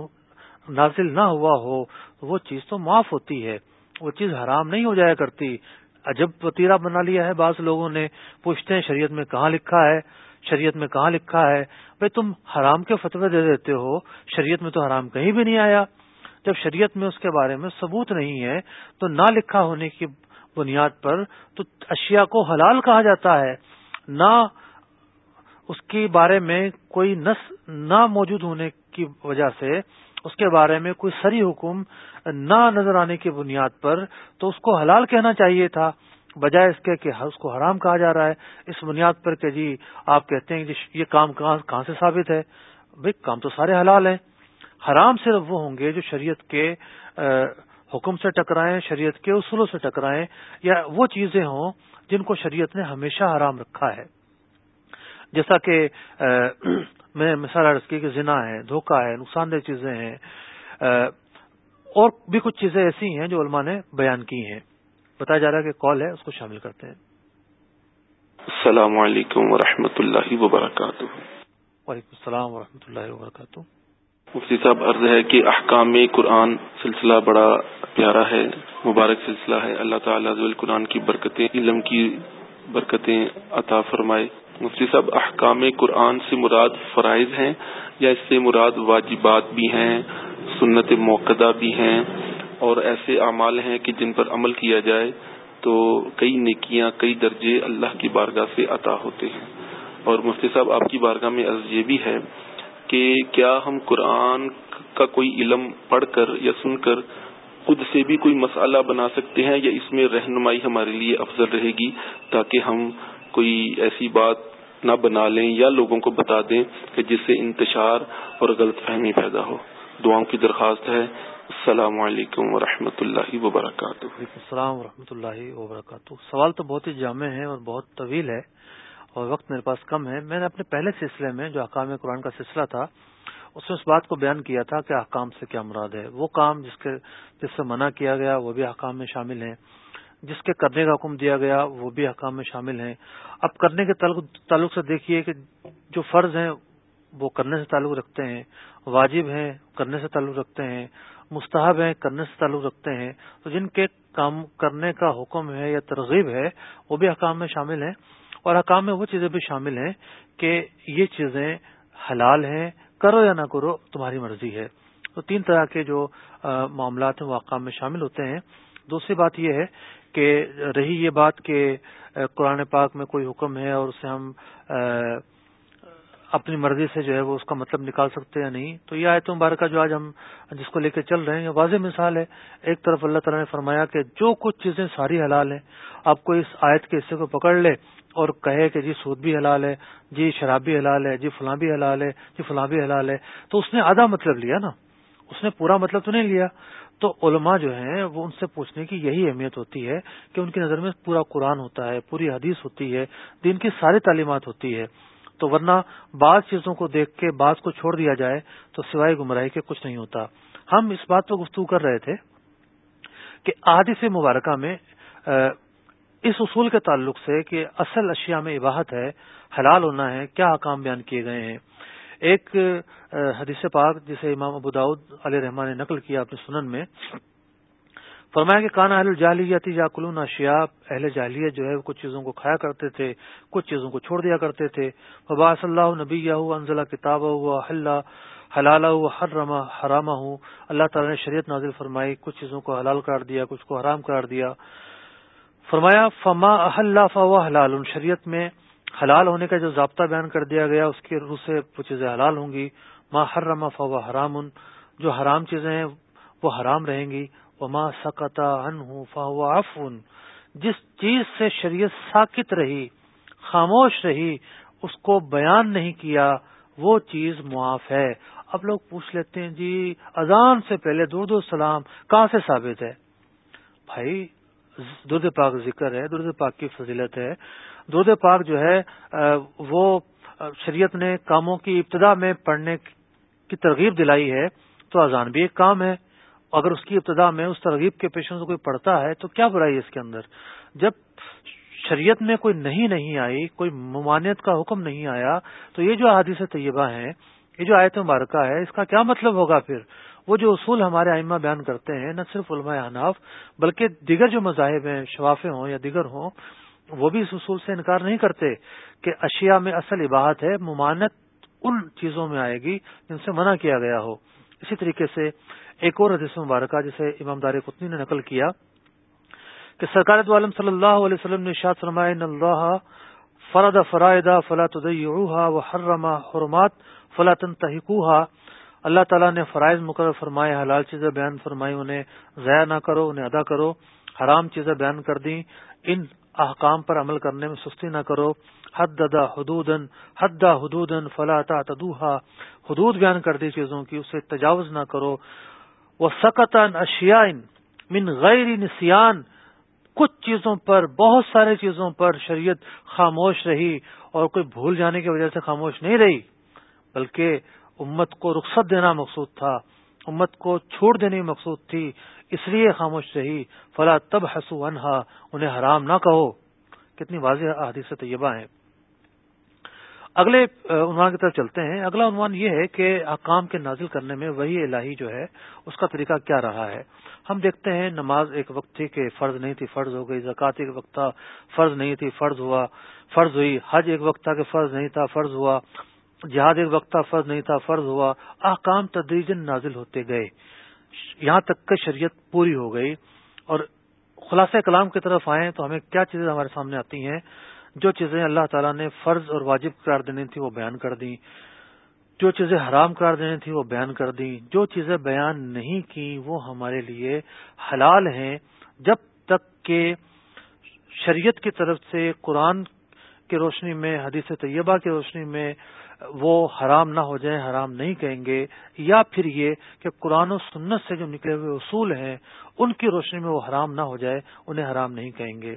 نازل نہ ہوا ہو، تو وہ چیز تو معاف ہوتی ہے۔ وہ چیز حرام نہیں ہو جایا کرتی۔ عجب وطیرہ بنا لیا ہے بعض لوگوں نے۔ پوچھتے ہیں شریعت میں کہاں لکھا ہے؟ شریعت میں کہاں لکھا ہے؟ بھائی تم حرام کے فتوے دے دیتے ہو، شریعت میں تو حرام کہیں بھی نہیں آیا۔ جب شریعت میں اس کے بارے میں ثبوت نہیں ہے، تو نہ لکھا ہونے کی بنیاد پر تو اشیاء کو حلال کہا جاتا ہے۔ نہ اس کے بارے میں کوئی نس نہ موجود ہونے کی وجہ سے اس کے بارے میں کوئی سری حکم نہ نظر آنے کی بنیاد پر تو اس کو حلال کہنا چاہیے تھا۔ بجائے اس کے کہ اس کو حرام کہا جا رہا ہے۔ اس بنیاد پر کہ جی آپ کہتے ہیں کہ یہ کام کہاں سے ثابت ہے۔ بھائی کام تو سارے حلال ہیں۔ حرام صرف وہ ہوں گے جو شریعت کے حکم سے ٹکرائیں شریعت کے اصولوں سے ٹکرائیں یا وہ چیزیں ہوں جن کو شریعت نے ہمیشہ حرام رکھا ہے۔ جیسا کہ میں مثال عرض کی کہ زنا ہے دھوکہ ہے نقصان دہ چیزیں ہیں اور بھی کچھ چیزیں ایسی ہیں جو علماء نے بیان کی ہیں۔ بتایا جا رہا ہے کہ کال ہے اس کو شامل کرتے ہیں۔ السلام علیکم ورحمۃ اللہ وبرکاتہ۔ وعلیکم السلام ورحمۃ اللہ وبرکاتہ۔ مفتی صاحب، عرض ہے کہ احکام قرآن سلسلہ بڑا پیارا ہے، مبارک سلسلہ ہے۔ اللہ تعالیٰ قرآن کی برکتیں، علم کی برکتیں عطا فرمائے۔ مفتی صاحب، احکام قرآن سے مراد فرائض ہیں یا اس سے مراد واجبات بھی ہیں، سنت موقع بھی ہیں؟ اور ایسے اعمال ہیں کہ جن پر عمل کیا جائے تو کئی نیکیاں، کئی درجے اللہ کی بارگاہ سے عطا ہوتے ہیں۔ اور مفتی صاحب، آپ کی بارگاہ میں عرض یہ بھی ہے کہ کیا ہم قرآن کا کوئی علم پڑھ کر یا سن کر خود سے بھی کوئی مسئلہ بنا سکتے ہیں یا اس میں رہنمائی ہمارے لیے افضل رہے گی تاکہ ہم کوئی ایسی بات نہ بنا لیں یا لوگوں کو بتا دیں کہ جس سے انتشار اور غلط فہمی پیدا ہو۔ دعاؤں کی درخواست ہے۔ السلام علیکم ورحمۃ اللہ وبرکاتہ۔ السلام و اللہ وبرکاتہ۔ سوال تو بہت ہی جامع ہے اور بہت طویل ہے۔ اور وقت میرے پاس کم ہے، میں نے اپنے پہلے سلسلے میں جو احکام قرآن کا سلسلہ تھا، اس میں اس بات کو بیان کیا تھا کہ احکام سے کیا مراد ہے۔ وہ کام جس کے جس سے منع کیا گیا، وہ بھی احکام میں شامل ہیں۔ جس کے کرنے کا حکم دیا گیا، وہ بھی احکام میں شامل ہیں۔ اب کرنے کے تعلق سے دیکھیے کہ جو فرض ہیں، وہ کرنے سے تعلق رکھتے ہیں۔ واجب ہیں، کرنے سے تعلق رکھتے ہیں۔ مستحب ہیں، کرنے سے تعلق رکھتے ہیں۔ تو جن کے کام کرنے کا حکم ہے یا ترغیب ہے، وہ بھی حکام میں شامل ہیں۔ اور حکام میں وہ چیزیں بھی شامل ہیں کہ یہ چیزیں حلال ہیں، کرو یا نہ کرو، تمہاری مرضی ہے۔ تو تین طرح کے جو معاملات ہیں وہ حکام میں شامل ہوتے ہیں۔ دوسری بات یہ ہے کہ رہی یہ بات کہ قرآن پاک میں کوئی حکم ہے اور اسے ہم اپنی مرضی سے جو ہے وہ اس کا مطلب نکال سکتے ہیں یا نہیں۔ تو یہ آیت مبارکہ جو آج ہم، جس کو لے کے چل رہے ہیں، یہ واضح مثال ہے۔ ایک طرف اللہ تعالیٰ نے فرمایا کہ جو کچھ چیزیں ساری حلال ہیں، آپ کو اس آیت کے حصے کو پکڑ لے اور کہے کہ جی سود بھی حلال ہے جی شراب بھی حلال ہے جی فلاں بھی حلال ہے جی فلاں بھی حلال ہے۔ تو اس نے آدھا مطلب لیا نا۔ اس نے پورا مطلب تو نہیں لیا۔ تو علماء جو ہیں وہ ان سے پوچھنے کی یہی اہمیت ہوتی ہے کہ ان کی نظر میں پورا قرآن ہوتا ہے، پوری حدیث ہوتی ہے، دین کی ساری تعلیمات ہوتی ہے۔ تو ورنہ بعض چیزوں کو دیکھ کے، بعض کو چھوڑ دیا جائے تو سوائے گمراہی کے کچھ نہیں ہوتا۔ ہم اس بات پہ گفتگو کر رہے تھے کہ آدی مبارکہ میں اس اصول کے تعلق سے کہ اصل اشیاء میں عباہت ہے، حلال ہونا ہے، کیا حکام بیان کیے گئے ہیں۔ ایک حدیث پاک جسے امام ابو داود علیہ رحمان نے نقل کیا اپنے سنن میں، فرمایا کہ کانا اہل جاہلیتی یا کلون اشیا اہل جاہلیت جو ہے کچھ چیزوں کو کھایا کرتے تھے، کچھ چیزوں کو چھوڑ دیا کرتے تھے۔ وباص اللہ نبی انزلہ کتاب ہوا حلال حرما حرامہ۔ ہوں اللہ تعالیٰ نے شریعت نازل فرمائی، کچھ چیزوں کو حلال قرار دیا، کچھ کو حرام قرار دیا۔ فرمایا، فما احلّہ فوا حلال۔ ان شریعت میں حلال ہونے کا جو ضابطہ بیان کر دیا گیا، اس کی روح سے وہ چیزیں حلال ہوں گی۔ ما حرما فوا حرام۔ جو حرام چیزیں ہیں، وہ حرام رہیں گی۔ وہ ماں سکتا ان فوا افن جس چیز سے شریعت ساکت رہی، خاموش رہی، اس کو بیان نہیں کیا، وہ چیز معاف ہے۔ اب لوگ پوچھ لیتے ہیں جی اذان سے پہلے درد السلام کہاں سے ثابت ہے؟ بھائی درد پاک ذکر ہے، درد پاک کی فضیلت ہے۔ درد پاک جو ہے وہ شریعت نے کاموں کی ابتدا میں پڑھنے کی ترغیب دلائی ہے تو اذان بھی ایک کام ہے۔ اگر اس کی ابتدا میں اس ترغیب کے پیشوں سے کوئی پڑھتا ہے تو کیا برائی ہے اس کے اندر؟ جب شریعت میں کوئی نہیں نہیں آئی، کوئی ممانعت کا حکم نہیں آیا، تو یہ جو احادیث طیبہ ہیں، یہ جو آیت مبارکہ ہے، اس کا کیا مطلب ہوگا پھر؟ وہ جو اصول ہمارے آئمہ بیان کرتے ہیں، نہ صرف علماء اناف بلکہ دیگر جو مذاہب ہیں شفافے ہوں یا دیگر ہوں، وہ بھی اس اصول سے انکار نہیں کرتے کہ اشیاء میں اصل عباہت ہے ممانت ان چیزوں میں آئے گی جن سے منع کیا گیا ہو۔ اسی طریقے سے ایک اور حدیث مبارکہ، جسے امام دار قطنی نے نقل کیا، کہ سرکار عالم صلی اللہ علیہ وسلم نے شاد فرمائے اللہ فرد فرائدہ فلا تدیعوها وحرم حرمات فلا تنتہقوها اللہ تعالیٰ نے فرائض مقرر فرمائے، حلال چیزیں بیان فرمائی انہیں ضائع نہ کرو، انہیں ادا کرو، حرام چیزیں بیان کر دیں، ان احکام پر عمل کرنے میں سستی نہ کرو۔ حد ددا حدود حد حدود فلا تدوہا حدود بیان کر دی چیزوں کی، اسے تجاوز نہ کرو۔ وہ سکت اشیاء من غیر نسیان۔ کچھ چیزوں پر، بہت سارے چیزوں پر شریعت خاموش رہی اور کوئی بھول جانے کی وجہ سے خاموش نہیں رہی، بلکہ امت کو رخصت دینا مقصود تھا، امت کو چھوڑ دینے مقصود تھی، اس لیے خاموش رہی۔ فلا تب حسو انہا انہیں حرام نہ کہو۔ کتنی واضح حادث طیبہ ہیں۔ اگلے عنوان کی طرف چلتے ہیں۔ اگلا عنوان یہ ہے کہ حکام کے نازل کرنے میں وہی الہی جو ہے، اس کا طریقہ کیا رہا ہے۔ ہم دیکھتے ہیں نماز ایک وقت تھی کہ فرض نہیں تھی، فرض ہو گئی، زکوٰۃ ایک وقت تھا، فرض نہیں تھی، فرض ہوا، فرض ہوئی۔ حج ایک وقت تھا کہ فرض نہیں تھا، فرض ہوا۔ جہاد ایک وقت فرض نہیں تھا، فرض ہوا۔ احکام تدریجن نازل ہوتے گئے۔ یہاں تک کہ شریعت پوری ہو گئی۔ اور خلاصہ کلام کی طرف آئیں تو ہمیں کیا چیزیں ہمارے سامنے آتی ہیں؟ جو چیزیں اللہ تعالیٰ نے فرض اور واجب قرار دینی تھی وہ بیان کر دیں۔ جو چیزیں حرام قرار دینی تھی وہ بیان کر دیں۔ جو چیزیں بیان نہیں کی وہ ہمارے لیے حلال ہیں۔ جب تک کہ شریعت کی طرف سے قرآن کی روشنی میں، حدیث طیبہ کی روشنی میں وہ حرام نہ ہو جائیں حرام نہیں کہیں گے، یا پھر یہ کہ قرآن و سنت سے جو نکلے ہوئے اصول ہیں، ان کی روشنی میں وہ حرام نہ ہو جائے، انہیں حرام نہیں کہیں گے۔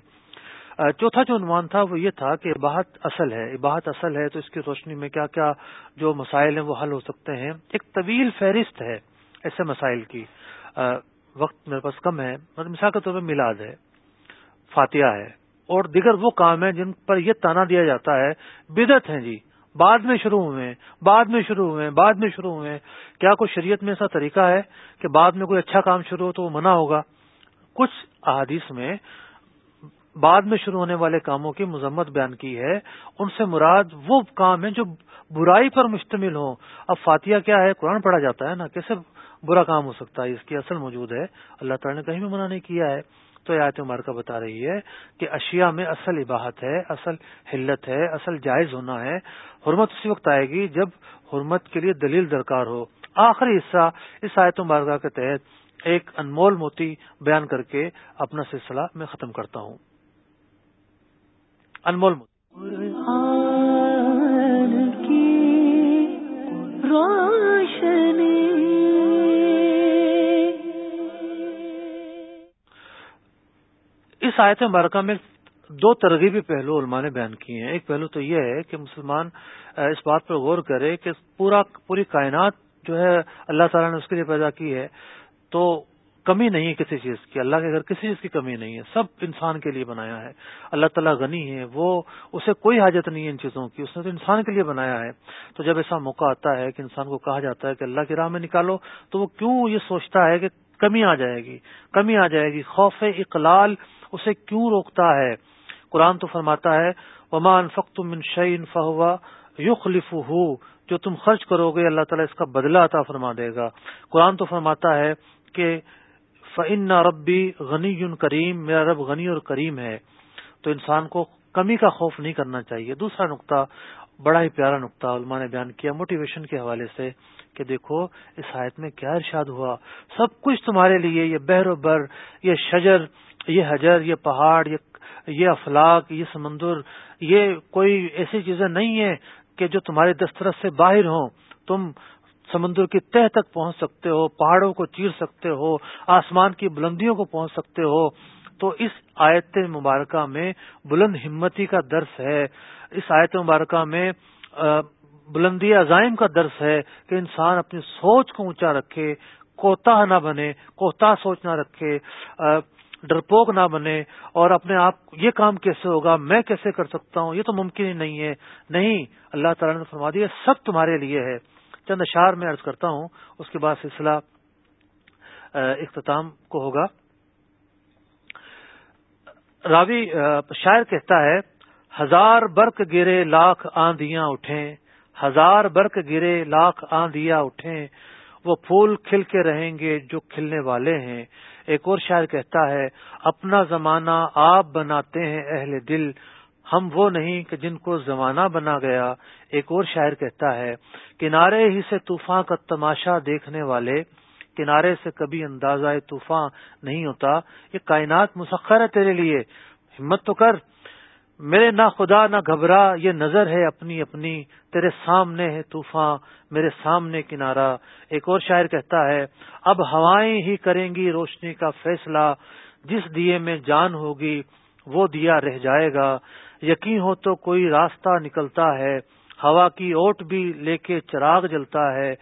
چوتھا جو عنوان تھا وہ یہ تھا کہ عباہت اصل ہے۔ عباہت اصل ہے تو اس کی روشنی میں کیا کیا جو مسائل ہیں وہ حل ہو سکتے ہیں۔ ایک طویل فہرست ہے ایسے مسائل کی۔ وقت میرے پاس کم ہے مثال کے طور پہ میلاد ہے، فاتحہ ہے، اور دیگر وہ کام ہیں جن پر یہ تانا دیا جاتا ہے۔ بدت ہیں جی بعد میں شروع ہوئے بعد میں شروع ہوئے بعد میں شروع ہوئے کیا کوئی شریعت میں ایسا طریقہ ہے کہ بعد میں کوئی اچھا کام شروع ہو تو وہ منع ہوگا؟ کچھ احادیث میں بعد میں شروع ہونے والے کاموں کی مذمت بیان کی ہے۔ ان سے مراد وہ کام ہیں جو برائی پر مشتمل ہوں۔ اب فاتحہ کیا ہے؟ قرآن پڑھا جاتا ہے نا، کیسے برا کام ہو سکتا ہے؟ اس کی اصل موجود ہے۔ اللہ تعالیٰ نے کہیں بھی منع نہیں کیا ہے۔ تو یہ آیت مارکا بتا رہی ہے کہ اشیاء میں اصل عباہت ہے، اصل حلت ہے، اصل جائز ہونا ہے۔ حرمت اسی وقت آئے گی جب حرمت کے لیے دلیل درکار ہو۔ آخری حصہ اس آیت مارکا کے تحت ایک انمول موتی بیان کر کے اپنا سلسلہ میں ختم کرتا ہوں۔ انمول موتی۔ اس آیت مبارکہ میں دو ترغیبی پہلو علماء نے بیان کیے ہیں۔ ایک پہلو تو یہ ہے کہ مسلمان اس بات پر غور کرے کہ پورا، پوری کائنات جو ہے اللہ تعالیٰ نے اس کے لیے پیدا کی ہے تو کمی نہیں ہے کسی چیز کی۔ اللہ کے گھر کسی چیز کی کمی نہیں ہے۔ سب انسان کے لیے بنایا ہے۔ اللہ تعالیٰ غنی ہے، وہ، اسے کوئی حاجت نہیں ہے ان چیزوں کی۔ اس نے تو انسان کے لیے بنایا ہے۔ تو جب ایسا موقع آتا ہے کہ انسان کو کہا جاتا ہے کہ اللہ کی راہ میں نکالو، تو وہ کیوں یہ سوچتا ہے کہ کمی آ جائے گی؟ کمی آ جائے گی۔ خوف اقلال اسے کیوں روکتا ہے؟ قرآن تو فرماتا ہے ومان فخت من شعین فہوا یخلف جو تم خرچ کرو گے اللہ تعالیٰ اس کا بدلہ عطا فرما دے گا۔ قرآن تو فرماتا ہے کہ فن ربی غنی کریم میرا رب غنی اور کریم ہے۔ تو انسان کو کمی کا خوف نہیں کرنا چاہیے۔ دوسرا نقطہ، بڑا ہی پیارا نقطہ علماء نے بیان کیا موٹیویشن کے حوالے سے کہ دیکھو، اس آیت میں کیا ارشاد ہوا؟ سب کچھ تمہارے لیے، یہ بحر و بر، یہ شجر یہ حجر، یہ پہاڑ، یہ افلاق یہ سمندر، یہ کوئی ایسی چیزیں نہیں ہیں کہ جو تمہارے دسترس سے باہر ہوں۔ تم سمندر کی تہ تک پہنچ سکتے ہو، پہاڑوں کو چیر سکتے ہو، آسمان کی بلندیوں کو پہنچ سکتے ہو۔ تو اس آیت مبارکہ میں بلند ہمتی کا درس ہے۔ اس آیت مبارکہ میں بلندی عزائم کا درس ہے کہ انسان اپنی سوچ کو اونچا رکھے کوتا نہ بنے کوتا سوچ نہ رکھے۔ ڈرپوک نہ بنے اور اپنے آپ یہ کام کیسے ہوگا؟ میں کیسے کر سکتا ہوں؟ یہ تو ممکن ہی نہیں ہے۔ نہیں، اللہ تعالیٰ نے فرما دیا سب تمہارے لیے ہے۔ چند اشار میں عرض کرتا ہوں، اس کے بعد سلسلہ اختتام کو ہوگا۔ راوی شاعر کہتا ہے، ہزار برق گرے لاکھ آندیاں اٹھیں۔ ہزار برق گرے لاکھ آندیاں اٹھیں۔ وہ پھول کھل کے رہیں گے جو کھلنے والے ہیں۔ ایک اور شاعر کہتا ہے، اپنا زمانہ آپ بناتے ہیں اہل دل۔ ہم وہ نہیں کہ جن کو زمانہ بنا گیا۔ ایک اور شاعر کہتا ہے، کنارے ہی سے طوفان کا تماشا دیکھنے والے، کنارے سے کبھی اندازہ طوفان نہیں ہوتا۔ یہ کائنات مسخر ہے تیرے لیے۔ ہمت تو کر۔ میرے نہ خدا نہ گھبرا، یہ نظر ہے اپنی اپنی، تیرے سامنے ہے طوفان، میرے سامنے کنارہ۔ ایک اور شاعر کہتا ہے، اب ہوائیں ہی کریں گی روشنی کا فیصلہ، جس دیے میں جان ہوگی، وہ دیا رہ جائے گا۔ یقین ہو تو کوئی راستہ نکلتا ہے، ہوا کی اوٹ بھی لے کے چراغ جلتا ہے۔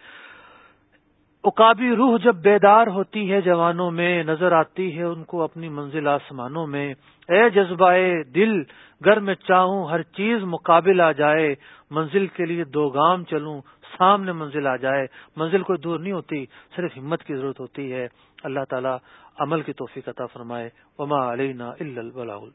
اکابی روح جب بیدار ہوتی ہے جوانوں میں، نظر آتی ہے ان کو اپنی منزل آسمانوں میں۔ اے جذبائے دل گر میں چاہوں ہر چیز مقابل آ جائے۔ منزل کے لیے دو گام چلوں، سامنے منزل آ جائے۔ منزل کوئی دور نہیں ہوتی، صرف ہمت کی ضرورت ہوتی ہے۔ اللہ تعالیٰ عمل کی توفیق عطا فرمائے۔ وما علینا الا البلاغ